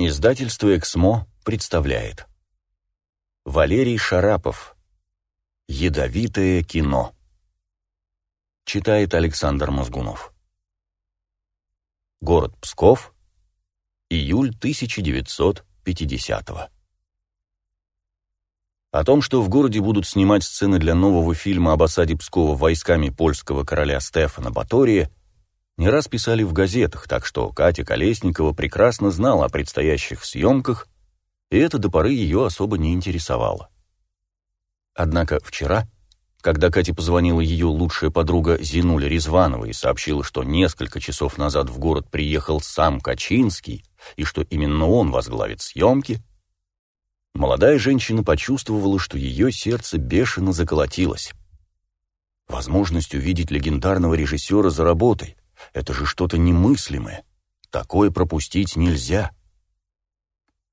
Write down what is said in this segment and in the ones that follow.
Издательство «Эксмо» представляет. Валерий Шарапов. «Ядовитое кино» Читает Александр Мозгунов. Город Псков. Июль 1950 -го. О том, что в городе будут снимать сцены для нового фильма об осаде Пскова войсками польского короля Стефана Батория, не раз писали в газетах, так что Катя Колесникова прекрасно знала о предстоящих съемках, и это до поры ее особо не интересовало. Однако вчера, когда Кате позвонила ее лучшая подруга Зинуля Резванова и сообщила, что несколько часов назад в город приехал сам Качинский, и что именно он возглавит съемки, молодая женщина почувствовала, что ее сердце бешено заколотилось. Возможность увидеть легендарного режиссера за работой — это же что-то немыслимое. Такое пропустить нельзя.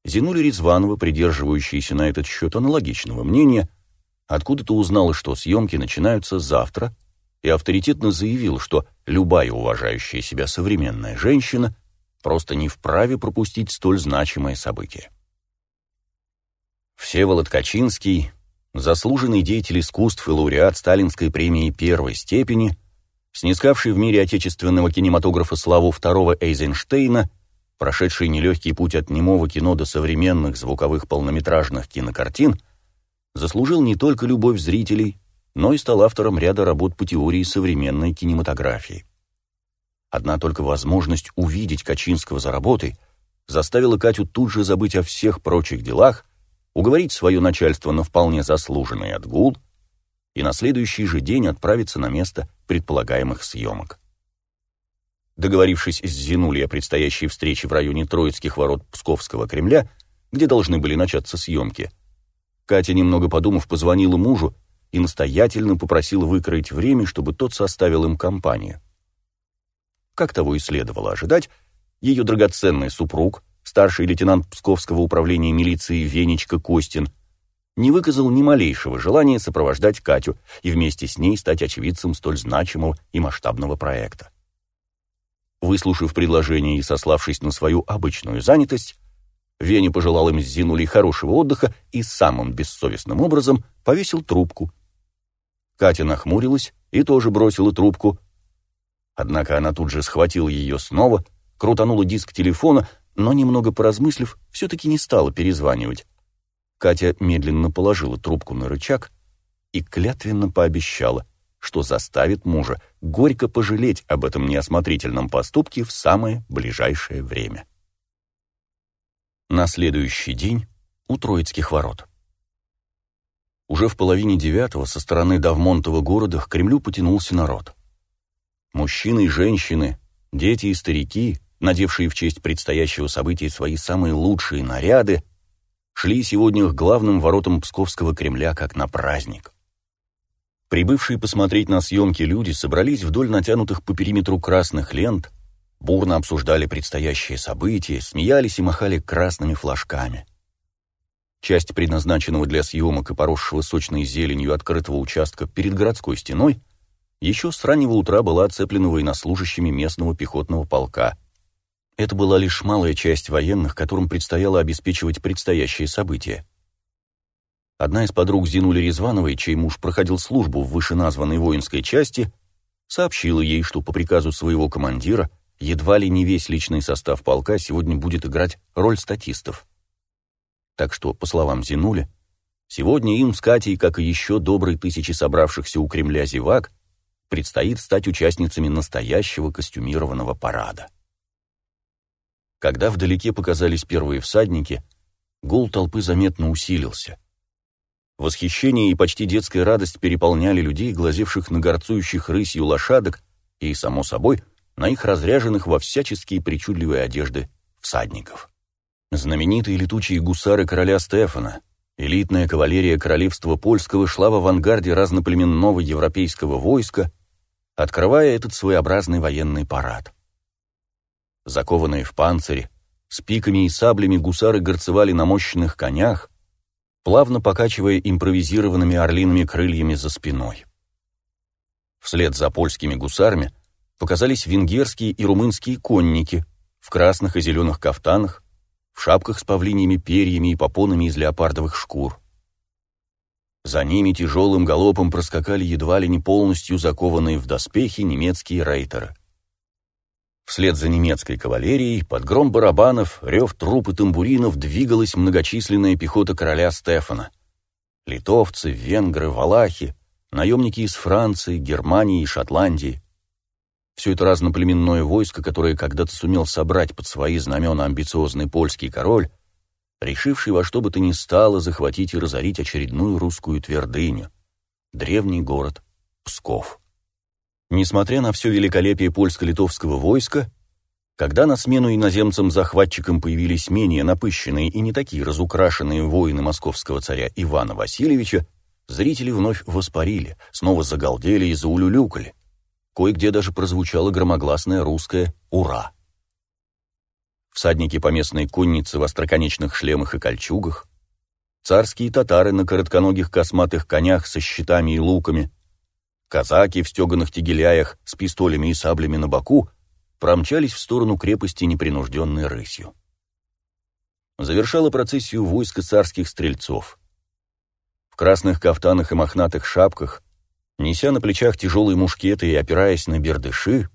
Зинуля Резванова, придерживающаяся на этот счет аналогичного мнения, откуда-то узнала, что съемки начинаются завтра, и авторитетно заявила, что любая уважающая себя современная женщина просто не вправе пропустить столь значимое событие. Всеволод Качинский, заслуженный деятель искусств и лауреат Сталинской премии первой степени – снискавший в мире отечественного кинематографа славу второго Эйзенштейна, прошедший нелегкий путь от немого кино до современных звуковых полнометражных кинокартин, заслужил не только любовь зрителей, но и стал автором ряда работ по теории современной кинематографии. Одна только возможность увидеть Качинского за работой заставила Катю тут же забыть о всех прочих делах, уговорить свое начальство на вполне заслуженный отгул и на следующий же день отправиться на место предполагаемых съемок. Договорившись с Зинулей о предстоящей встрече в районе Троицких ворот Псковского Кремля, где должны были начаться съемки, Катя, немного подумав, позвонила мужу и настоятельно попросила выкроить время, чтобы тот составил им компанию. Как того и следовало ожидать, ее драгоценный супруг, старший лейтенант Псковского управления милиции Венечка Костин, не выказал ни малейшего желания сопровождать Катю и вместе с ней стать очевидцем столь значимого и масштабного проекта. Выслушав предложение и сославшись на свою обычную занятость, Веня пожелал им с Зинулей хорошего отдыха и самым бессовестным образом повесил трубку. Катя нахмурилась и тоже бросила трубку. Однако она тут же схватила ее снова, крутанула диск телефона, но, немного поразмыслив, все-таки не стала перезванивать. Катя медленно положила трубку на рычаг и клятвенно пообещала, что заставит мужа горько пожалеть об этом неосмотрительном поступке в самое ближайшее время. На следующий день у Троицких ворот. Уже в половине девятого со стороны Давмонтова города к Кремлю потянулся народ. Мужчины и женщины, дети и старики, надевшие в честь предстоящего события свои самые лучшие наряды, шли сегодня к главным воротам Псковского Кремля как на праздник. Прибывшие посмотреть на съемки люди собрались вдоль натянутых по периметру красных лент, бурно обсуждали предстоящие события, смеялись и махали красными флажками. Часть предназначенного для съемок и поросшего сочной зеленью открытого участка перед городской стеной еще с раннего утра была оцеплена военнослужащими местного пехотного полка – это была лишь малая часть военных, которым предстояло обеспечивать предстоящие события. Одна из подруг Зинули Резвановой, чей муж проходил службу в вышеназванной воинской части, сообщила ей, что по приказу своего командира едва ли не весь личный состав полка сегодня будет играть роль статистов. Так что, по словам Зинули, сегодня им с Катей, как и еще доброй тысячи собравшихся у Кремля зевак, предстоит стать участницами настоящего костюмированного парада. Когда вдалеке показались первые всадники, гул толпы заметно усилился. Восхищение и почти детская радость переполняли людей, глазевших на горцующих рысью лошадок и, само собой, на их разряженных во всяческие причудливые одежды всадников. Знаменитые летучие гусары короля Стефана, элитная кавалерия королевства польского шла в авангарде разноплеменного европейского войска, открывая этот своеобразный военный парад. Закованные в панцире, с пиками и саблями гусары горцевали на мощных конях, плавно покачивая импровизированными орлиными крыльями за спиной. Вслед за польскими гусарами показались венгерские и румынские конники в красных и зеленых кафтанах, в шапках с павлиньими перьями и попонами из леопардовых шкур. За ними тяжелым галопом проскакали едва ли не полностью закованные в доспехи немецкие рейтеры. Вслед за немецкой кавалерией, под гром барабанов, рев труп тамбуринов двигалась многочисленная пехота короля Стефана. Литовцы, венгры, валахи, наемники из Франции, Германии и Шотландии. Все это разноплеменное войско, которое когда-то сумел собрать под свои знамена амбициозный польский король, решивший во что бы то ни стало захватить и разорить очередную русскую твердыню, древний город Псков. Несмотря на все великолепие польско-литовского войска, когда на смену иноземцам-захватчикам появились менее напыщенные и не такие разукрашенные воины московского царя Ивана Васильевича, зрители вновь воспарили, снова загалдели и заулюлюкали. Кое-где даже прозвучало громогласное русское «Ура!». Всадники поместной конницы в остроконечных шлемах и кольчугах, царские татары на коротконогих косматых конях со щитами и луками, казаки в стеганых тегеляях с пистолями и саблями на боку промчались в сторону крепости непринужденной рысью. Завершала процессию войска царских стрельцов. В красных кафтанах и мохнатых шапках, неся на плечах тяжелые мушкеты и опираясь на бердыши,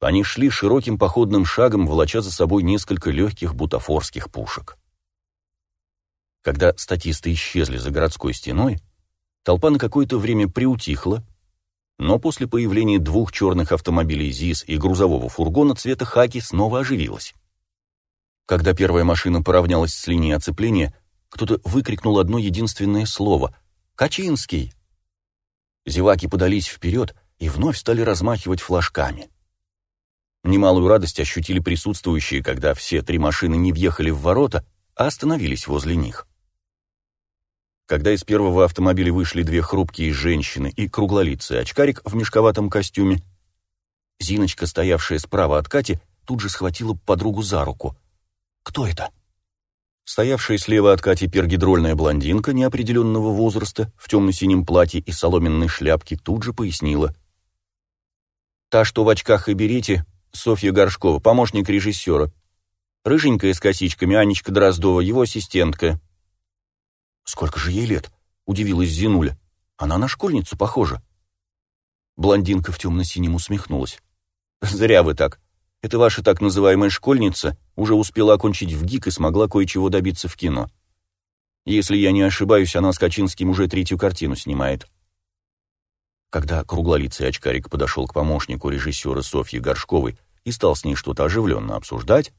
они шли широким походным шагом, волоча за собой несколько легких бутафорских пушек. Когда статисты исчезли за городской стеной, толпа на какое-то время приутихла, но после появления двух черных автомобилей ЗИС и грузового фургона цвета хаки снова оживилась. Когда первая машина поравнялась с линией оцепления, кто-то выкрикнул одно единственное слово «Качинский!». Зеваки подались вперед и вновь стали размахивать флажками. Немалую радость ощутили присутствующие, когда все три машины не въехали в ворота, а остановились возле них. Когда из первого автомобиля вышли две хрупкие женщины и круглолицый очкарик в мешковатом костюме, Зиночка, стоявшая справа от Кати, тут же схватила подругу за руку. «Кто это?» Стоявшая слева от Кати пергидрольная блондинка неопределенного возраста в темно-синем платье и соломенной шляпке тут же пояснила. «Та, что в очках и берете, Софья Горшкова, помощник режиссера. Рыженькая с косичками, Анечка Дроздова, его ассистентка. «Сколько же ей лет?» — удивилась Зинуля. «Она на школьницу похожа». Блондинка в темно-синем усмехнулась. «Зря вы так. Это ваша так называемая школьница уже успела окончить в ГИК и смогла кое-чего добиться в кино. Если я не ошибаюсь, она с Качинским уже третью картину снимает». Когда круглолицый очкарик подошел к помощнику режиссера Софьи Горшковой и стал с ней что-то оживленно обсуждать,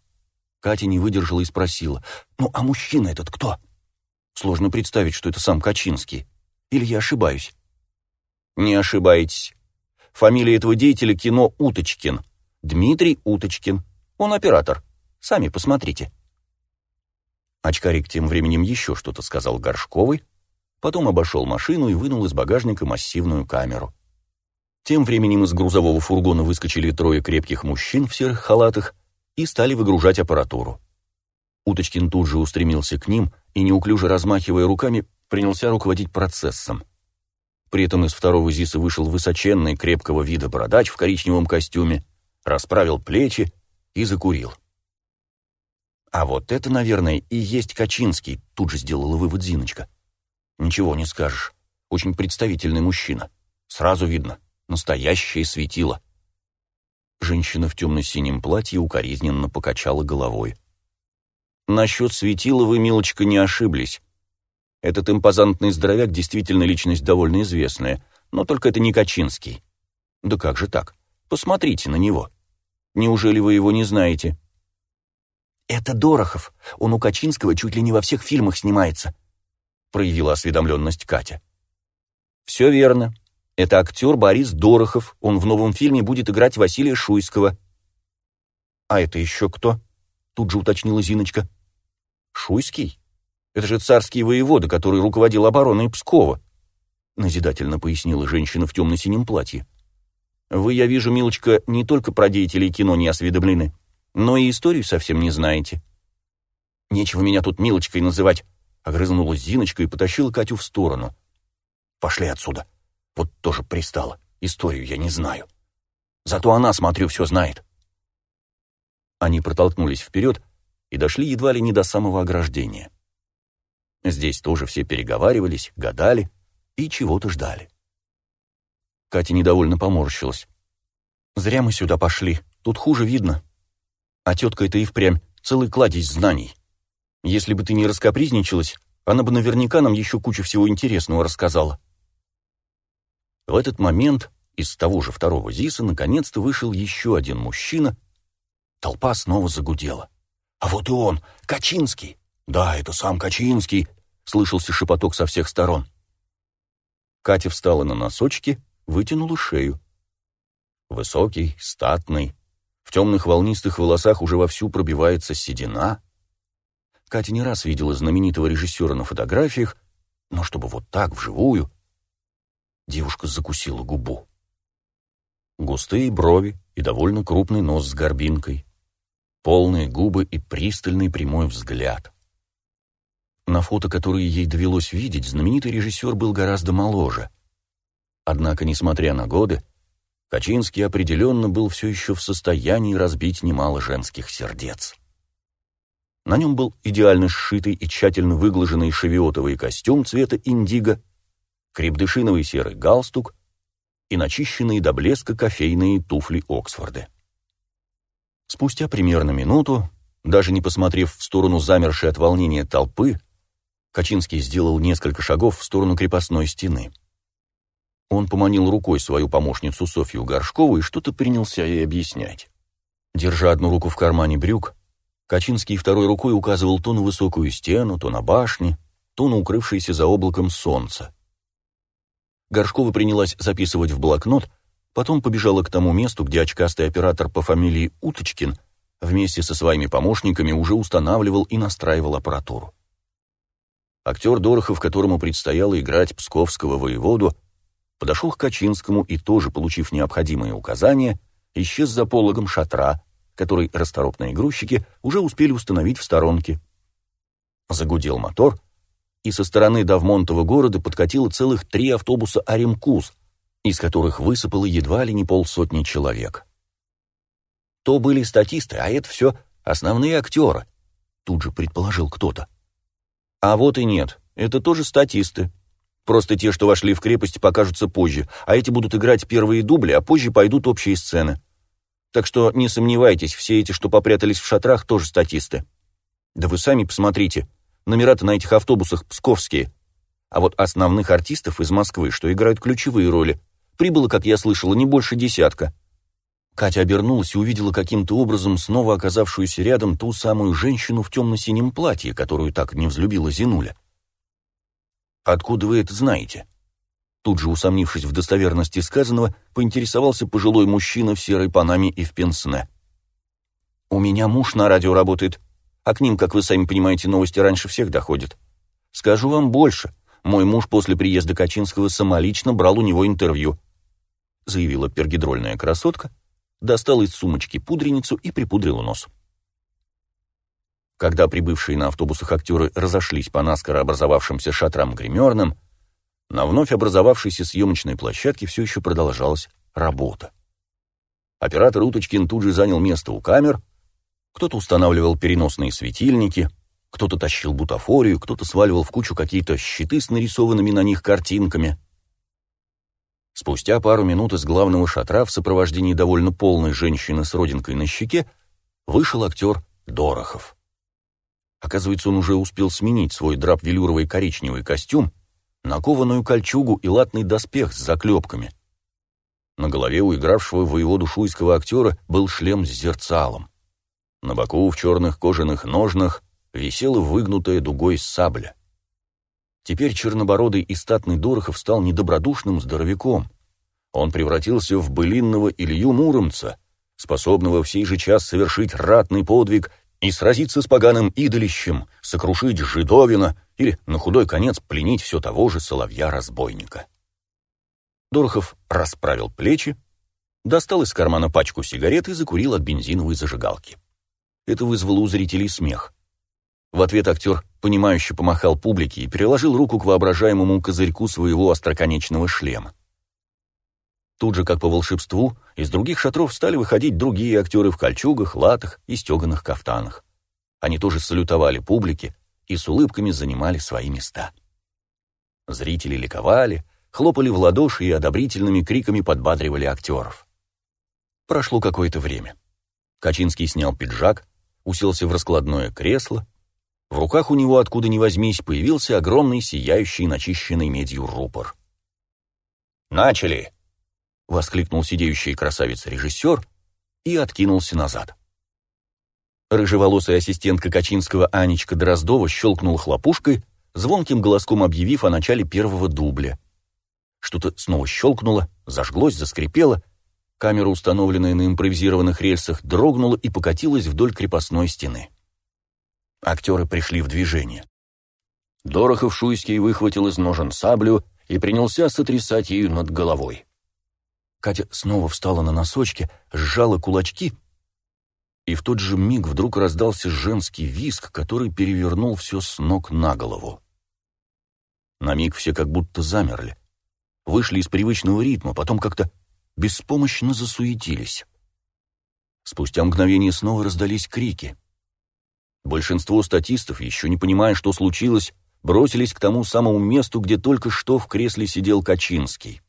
Катя не выдержала и спросила, «Ну, а мужчина этот кто?» Сложно представить, что это сам Качинский. Или я ошибаюсь? Не ошибаетесь. Фамилия этого деятеля кино Уточкин. Дмитрий Уточкин. Он оператор. Сами посмотрите. Очкарик тем временем еще что-то сказал Горшковой, потом обошел машину и вынул из багажника массивную камеру. Тем временем из грузового фургона выскочили трое крепких мужчин в серых халатах и стали выгружать аппаратуру. Уточкин тут же устремился к ним и, неуклюже размахивая руками, принялся руководить процессом. При этом из второго ЗИСа вышел высоченный, крепкого вида бородач в коричневом костюме, расправил плечи и закурил. «А вот это, наверное, и есть Качинский», — тут же сделала вывод Зиночка. Ничего не скажешь. Очень представительный мужчина. Сразу видно. Настоящее светило. Женщина в темно-синем платье укоризненно покачала головой. Насчет светила вы, милочка, не ошиблись. Этот импозантный здоровяк действительно личность довольно известная, но только это не Качинский. Да как же так? Посмотрите на него. Неужели вы его не знаете? Это Дорохов. Он у Качинского чуть ли не во всех фильмах снимается проявила осведомленность Катя. «Все верно. Это актер Борис Дорохов. Он в новом фильме будет играть Василия Шуйского». «А это еще кто?» — тут же уточнила Зиночка. «Шуйский? Это же царский воевода, который руководил обороной Пскова», — назидательно пояснила женщина в темно-синем платье. «Вы, я вижу, милочка, не только про деятелей кино не осведомлены, но и историю совсем не знаете». «Нечего меня тут милочкой называть», Огрызнулась Зиночка и потащила Катю в сторону. «Пошли отсюда. Вот тоже пристала. Историю я не знаю. Зато она, смотрю, все знает». Они протолкнулись вперед, и дошли едва ли не до самого ограждения. Здесь тоже все переговаривались, гадали и чего-то ждали. Катя недовольно поморщилась. «Зря мы сюда пошли, тут хуже видно. А тетка это и впрямь целый кладезь знаний. Если бы ты не раскопризничалась, она бы наверняка нам еще кучу всего интересного рассказала». В этот момент из того же второго ЗИСа наконец-то вышел еще один мужчина. Толпа снова загудела. «А вот и он, Качинский!» «Да, это сам Качинский!» — слышался шепоток со всех сторон. Катя встала на носочки, вытянула шею. Высокий, статный, в темных волнистых волосах уже вовсю пробивается седина. Катя не раз видела знаменитого режиссера на фотографиях, но чтобы вот так, вживую... Девушка закусила губу. Густые брови и довольно крупный нос с горбинкой, полные губы и пристальный прямой взгляд. На фото, которые ей довелось видеть, знаменитый режиссер был гораздо моложе. Однако, несмотря на годы, Качинский определенно был все еще в состоянии разбить немало женских сердец. На нем был идеально сшитый и тщательно выглаженный шевиотовый костюм цвета индиго, крепдышиновый серый галстук и начищенные до блеска кофейные туфли Оксфорда. Спустя примерно минуту, даже не посмотрев в сторону замершей от волнения толпы, Качинский сделал несколько шагов в сторону крепостной стены. Он поманил рукой свою помощницу Софью Горшкову и что-то принялся ей объяснять. Держа одну руку в кармане брюк, Качинский второй рукой указывал то на высокую стену, то на башни, то на укрывшееся за облаком солнце. Горшкова принялась записывать в блокнот, потом побежала к тому месту, где очкастый оператор по фамилии Уточкин вместе со своими помощниками уже устанавливал и настраивал аппаратуру. Актер Дорохов, которому предстояло играть псковского воеводу, подошел к Качинскому и, тоже получив необходимые указания, исчез за пологом шатра, который расторопные грузчики уже успели установить в сторонке. Загудел мотор, и со стороны Давмонтова города подкатило целых три автобуса «Аремкус», из которых высыпало едва ли не полсотни человек. То были статисты, а это все основные актеры, тут же предположил кто-то. А вот и нет, это тоже статисты, Просто те, что вошли в крепость, покажутся позже, а эти будут играть первые дубли, а позже пойдут общие сцены. Так что не сомневайтесь, все эти, что попрятались в шатрах, тоже статисты. Да вы сами посмотрите, номера-то на этих автобусах псковские. А вот основных артистов из Москвы, что играют ключевые роли, прибыло, как я слышала, не больше десятка. Катя обернулась и увидела каким-то образом снова оказавшуюся рядом ту самую женщину в темно-синем платье, которую так не взлюбила Зинуля. «Откуда вы это знаете?» Тут же, усомнившись в достоверности сказанного, поинтересовался пожилой мужчина в серой панаме и в пенсне. «У меня муж на радио работает, а к ним, как вы сами понимаете, новости раньше всех доходят. Скажу вам больше. Мой муж после приезда Качинского самолично брал у него интервью», заявила пергидрольная красотка, достала из сумочки пудреницу и припудрила нос. Когда прибывшие на автобусах актеры разошлись по наскоро образовавшимся шатрам гримерным, на вновь образовавшейся съемочной площадке все еще продолжалась работа. Оператор Уточкин тут же занял место у камер, кто-то устанавливал переносные светильники, кто-то тащил бутафорию, кто-то сваливал в кучу какие-то щиты с нарисованными на них картинками. Спустя пару минут из главного шатра в сопровождении довольно полной женщины с родинкой на щеке вышел актер Дорохов. Оказывается, он уже успел сменить свой драп-велюровый коричневый костюм на кованую кольчугу и латный доспех с заклепками. На голове у игравшего воеводу шуйского актера был шлем с зерцалом. На боку в черных кожаных ножнах висела выгнутая дугой сабля. Теперь чернобородый и статный Дорохов стал недобродушным здоровяком. Он превратился в былинного Илью Муромца, способного в сей же час совершить ратный подвиг и сразиться с поганым идолищем, сокрушить жидовина или, на худой конец, пленить все того же соловья-разбойника. Дорохов расправил плечи, достал из кармана пачку сигарет и закурил от бензиновой зажигалки. Это вызвало у зрителей смех. В ответ актер, понимающе помахал публике и переложил руку к воображаемому козырьку своего остроконечного шлема. Тут же, как по волшебству, из других шатров стали выходить другие актеры в кольчугах, латах и стеганых кафтанах. Они тоже салютовали публике и с улыбками занимали свои места. Зрители ликовали, хлопали в ладоши и одобрительными криками подбадривали актеров. Прошло какое-то время. Качинский снял пиджак, уселся в раскладное кресло. В руках у него, откуда ни возьмись, появился огромный сияющий начищенный медью рупор. «Начали!» — воскликнул сидеющий красавец-режиссер и откинулся назад. Рыжеволосая ассистентка Качинского Анечка Дроздова щелкнула хлопушкой, звонким голоском объявив о начале первого дубля. Что-то снова щелкнуло, зажглось, заскрипело, камера, установленная на импровизированных рельсах, дрогнула и покатилась вдоль крепостной стены. Актеры пришли в движение. Дорохов-Шуйский выхватил из ножен саблю и принялся сотрясать ею над головой. Катя снова встала на носочки, сжала кулачки, и в тот же миг вдруг раздался женский визг, который перевернул все с ног на голову. На миг все как будто замерли, вышли из привычного ритма, потом как-то беспомощно засуетились. Спустя мгновение снова раздались крики. Большинство статистов, еще не понимая, что случилось, бросились к тому самому месту, где только что в кресле сидел Качинский.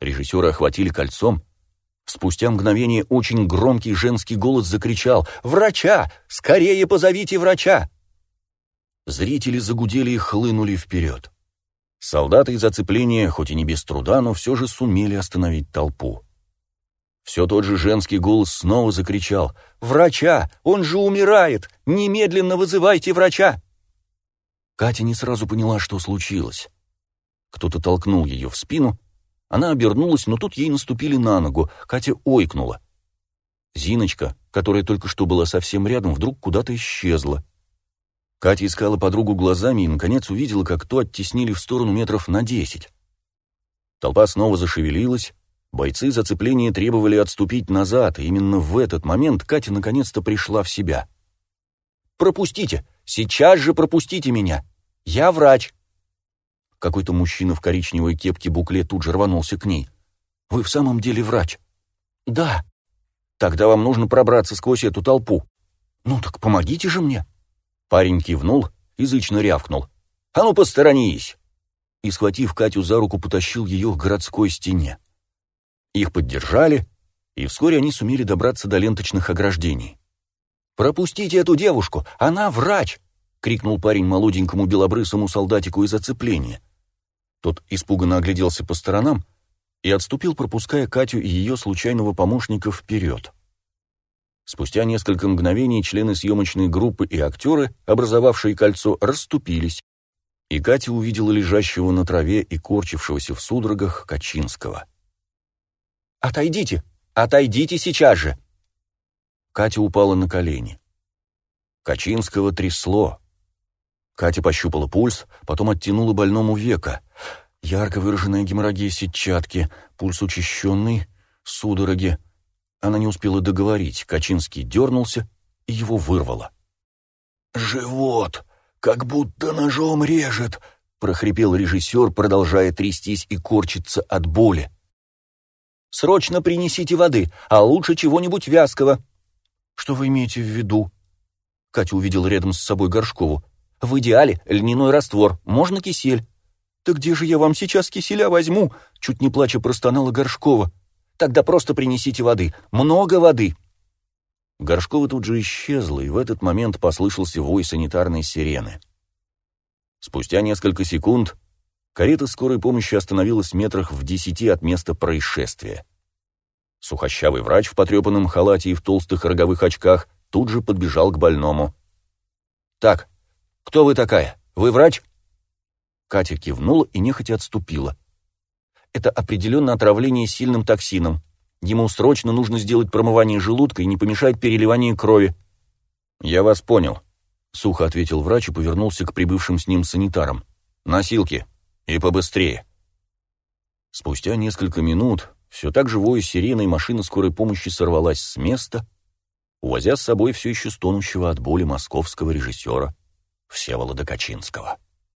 Режиссера охватили кольцом. Спустя мгновение очень громкий женский голос закричал «Врача! Скорее позовите врача!» Зрители загудели и хлынули вперед. Солдаты из оцепления, хоть и не без труда, но все же сумели остановить толпу. Все тот же женский голос снова закричал «Врача! Он же умирает! Немедленно вызывайте врача!» Катя не сразу поняла, что случилось. Кто-то толкнул ее в спину, она обернулась, но тут ей наступили на ногу, Катя ойкнула. Зиночка, которая только что была совсем рядом, вдруг куда-то исчезла. Катя искала подругу глазами и, наконец, увидела, как то оттеснили в сторону метров на десять. Толпа снова зашевелилась, бойцы зацепления требовали отступить назад, и именно в этот момент Катя наконец-то пришла в себя. «Пропустите! Сейчас же пропустите меня! Я врач!» Какой-то мужчина в коричневой кепке-букле тут же рванулся к ней. «Вы в самом деле врач?» «Да». «Тогда вам нужно пробраться сквозь эту толпу». «Ну так помогите же мне». Парень кивнул, язычно рявкнул. «А ну, посторонись!» И, схватив Катю за руку, потащил ее к городской стене. Их поддержали, и вскоре они сумели добраться до ленточных ограждений. «Пропустите эту девушку! Она врач!» — крикнул парень молоденькому белобрысому солдатику из оцепления. Тот испуганно огляделся по сторонам и отступил, пропуская Катю и ее случайного помощника вперед. Спустя несколько мгновений члены съемочной группы и актеры, образовавшие кольцо, расступились, и Катя увидела лежащего на траве и корчившегося в судорогах Качинского. «Отойдите! Отойдите сейчас же!» Катя упала на колени. Качинского трясло. Катя пощупала пульс, потом оттянула больному века. Ярко выраженная геморрагия сетчатки, пульс учащенный, судороги — она не успела договорить, Качинский дернулся, и его вырвало. «Живот! Как будто ножом режет!» — прохрипел режиссер, продолжая трястись и корчиться от боли. «Срочно принесите воды, а лучше чего-нибудь вязкого». «Что вы имеете в виду?» Катя увидела рядом с собой Горшкову. «В идеале льняной раствор, можно кисель». «Да где же я вам сейчас киселя возьму?» Чуть не плача простонала Горшкова. Тогда просто принесите воды. Много воды!» Горшкова тут же исчезла, и в этот момент послышался вой санитарной сирены. Спустя несколько секунд карета скорой помощи остановилась метрах в десяти от места происшествия. Сухощавый врач в потрепанном халате и в толстых роговых очках тут же подбежал к больному. «Так, кто вы такая? Вы врач?» Катя кивнула и нехотя отступила это определенно отравление сильным токсином. Ему срочно нужно сделать промывание желудка и не помешать переливание крови. «Я вас понял», — сухо ответил врач и повернулся к прибывшим с ним санитарам. «Носилки. И побыстрее». Спустя несколько минут все так же воя сиреной машина скорой помощи сорвалась с места, увозя с собой все еще стонущего от боли московского режиссера Всеволода Качинского.